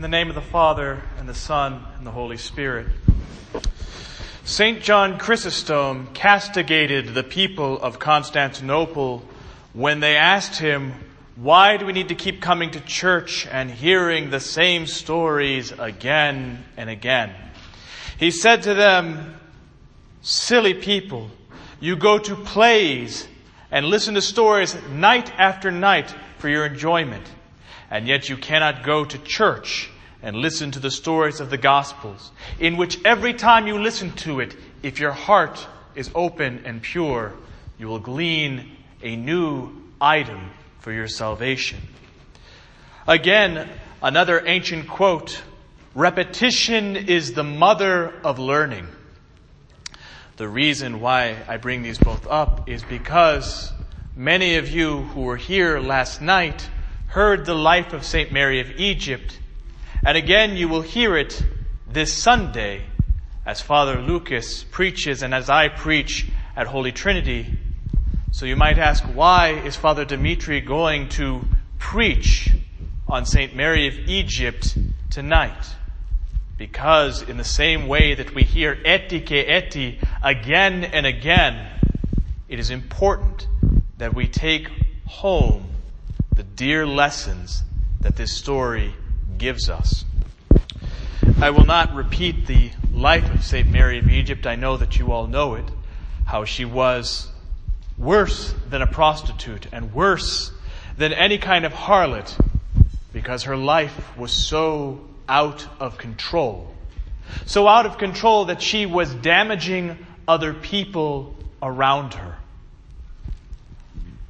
In the name of the Father, and the Son, and the Holy Spirit. St. John Chrysostom castigated the people of Constantinople when they asked him, Why do we need to keep coming to church and hearing the same stories again and again? He said to them, Silly people, you go to plays and listen to stories night after night for your enjoyment, and yet you cannot go to church and listen to the stories of the Gospels, in which every time you listen to it, if your heart is open and pure, you will glean a new item for your salvation. Again, another ancient quote repetition is the mother of learning. The reason why I bring these both up is because many of you who were here last night heard the life of St. Mary of Egypt and again, you will hear it this Sunday as Father Lucas preaches and as I preach at Holy Trinity. So you might ask, why is Father Dimitri going to preach on St. Mary of Egypt tonight? Because in the same way that we hear eti ke eti again and again, it is important that we take home dear lessons that this story gives us. I will not repeat the life of St. Mary of Egypt. I know that you all know it. How she was worse than a prostitute and worse than any kind of harlot because her life was so out of control. So out of control that she was damaging other people around her.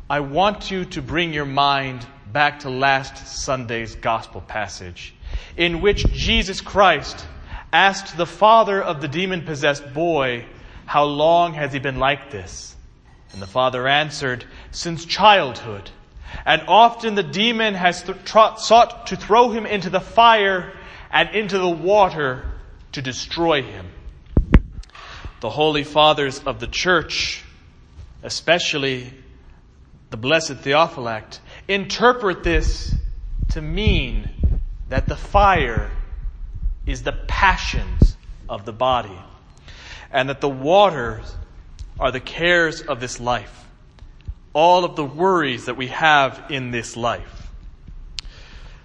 I want you to bring your mind back to last Sunday's gospel passage, in which Jesus Christ asked the father of the demon possessed boy, How long has he been like this? And the father answered, Since childhood. And often the demon has th- sought to throw him into the fire and into the water to destroy him. The holy fathers of the church, especially the blessed Theophylact, interpret this to mean that the fire is the passions of the body and that the waters are the cares of this life, all of the worries that we have in this life.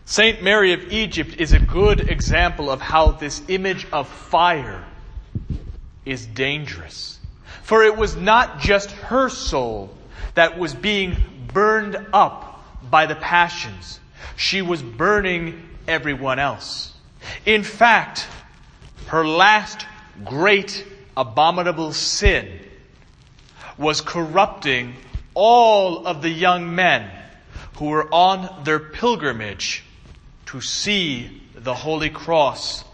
Saint Mary of Egypt is a good example of how this image of fire is dangerous. For it was not just her soul that was being burned up by the passions. She was burning everyone else. In fact, her last great abominable sin was corrupting all of the young men who were on their pilgrimage to see the Holy Cross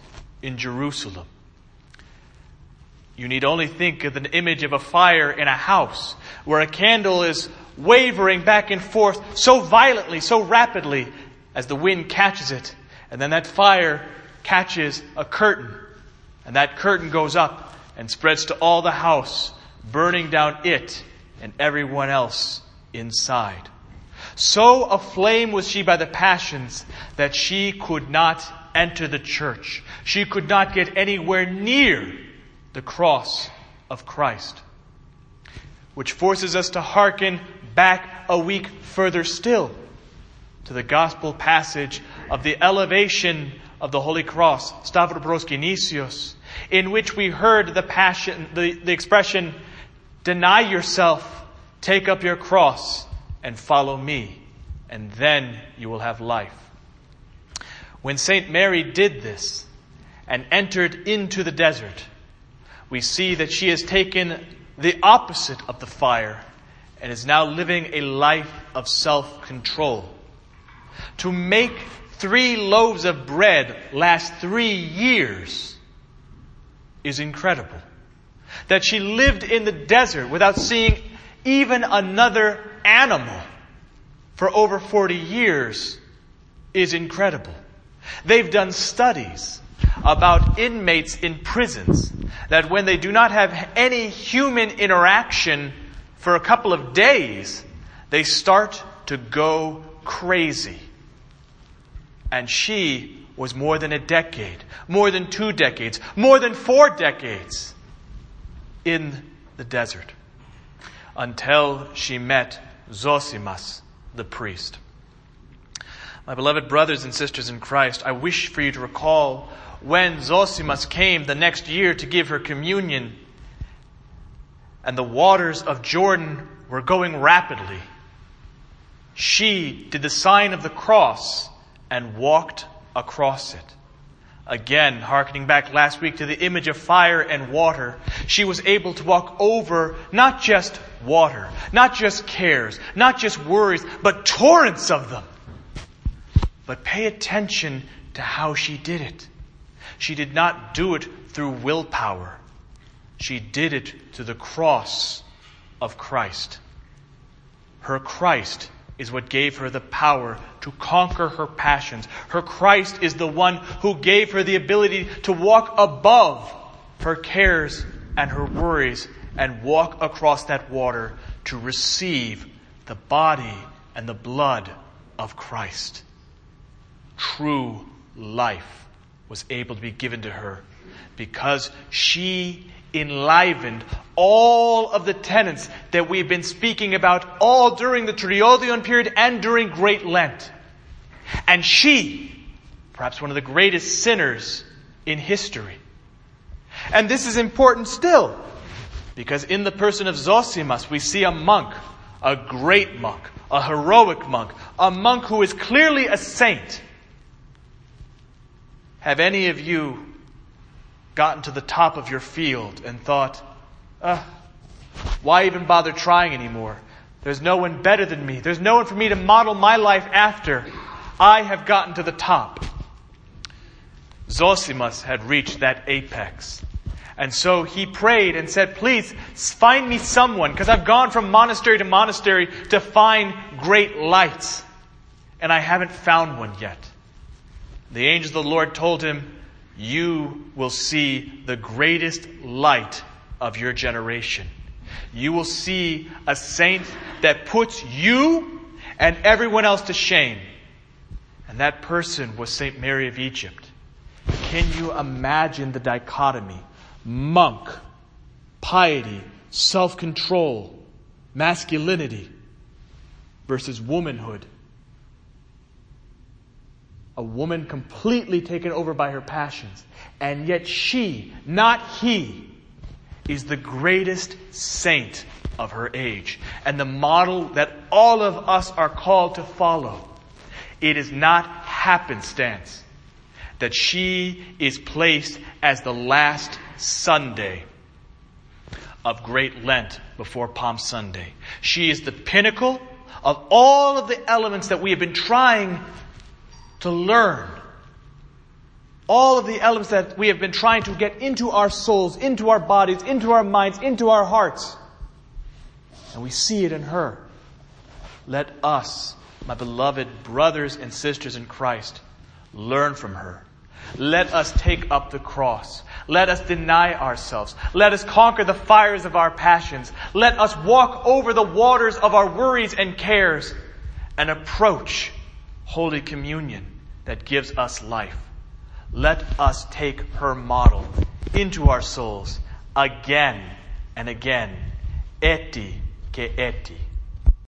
in Jerusalem. You need only think of an image of a fire in a house where a candle is wavering back and forth so violently, so rapidly as the wind catches it. And then that fire catches a curtain. And that curtain goes up and spreads to all the house, burning down it and everyone else inside. So aflame was she by the passions that she could not enter the church. She could not get anywhere near the cross of Christ. Which forces us to hearken back a week further still to the gospel passage of the elevation of the Holy Cross, Stavros Genesios, in which we heard the passion, the, the expression, deny yourself, take up your cross, and follow me, and then you will have life. When St. Mary did this and entered into the desert, we see that she has taken the opposite of the fire and is now living a life of self control. To make three loaves of bread last three years is incredible. That she lived in the desert without seeing even another animal for over 40 years is incredible. They've done studies about inmates in prisons that when they do not have any human interaction for a couple of days, they start to go crazy. And she was more than a decade, more than two decades, more than four decades in the desert until she met Zosimas, the priest. My beloved brothers and sisters in Christ, I wish for you to recall when Zosimas came the next year to give her communion and the waters of Jordan were going rapidly. She did the sign of the cross and walked across it. Again, hearkening back last week to the image of fire and water, she was able to walk over not just water, not just cares, not just worries, but torrents of them. But pay attention to how she did it. She did not do it through willpower. She did it to the cross of Christ. Her Christ is what gave her the power to conquer her passions. Her Christ is the one who gave her the ability to walk above her cares and her worries and walk across that water to receive the body and the blood of Christ. True life was able to be given to her because she enlivened all of the tenets that we've been speaking about all during the Triodion period and during Great Lent. And she, perhaps one of the greatest sinners in history. And this is important still, because in the person of Zosimas, we see a monk, a great monk, a heroic monk, a monk who is clearly a saint. Have any of you gotten to the top of your field and thought, uh, why even bother trying anymore? There's no one better than me. There's no one for me to model my life after. I have gotten to the top. Zosimas had reached that apex. And so he prayed and said, please find me someone, because I've gone from monastery to monastery to find great lights. And I haven't found one yet. The angel of the Lord told him, you will see the greatest light of your generation. You will see a saint that puts you and everyone else to shame. And that person was St. Mary of Egypt. Can you imagine the dichotomy? Monk, piety, self-control, masculinity versus womanhood a woman completely taken over by her passions. And yet she, not he, is the greatest saint of her age and the model that all of us are called to follow. It is not happenstance that she is placed as the last Sunday of Great Lent before Palm Sunday. She is the pinnacle of all of the elements that we have been trying to learn all of the elements that we have been trying to get into our souls, into our bodies, into our minds, into our hearts. And we see it in her. Let us, my beloved brothers and sisters in Christ, learn from her. Let us take up the cross. Let us deny ourselves. Let us conquer the fires of our passions. Let us walk over the waters of our worries and cares and approach Holy Communion that gives us life. Let us take her model into our souls again and again. Eti ke eti.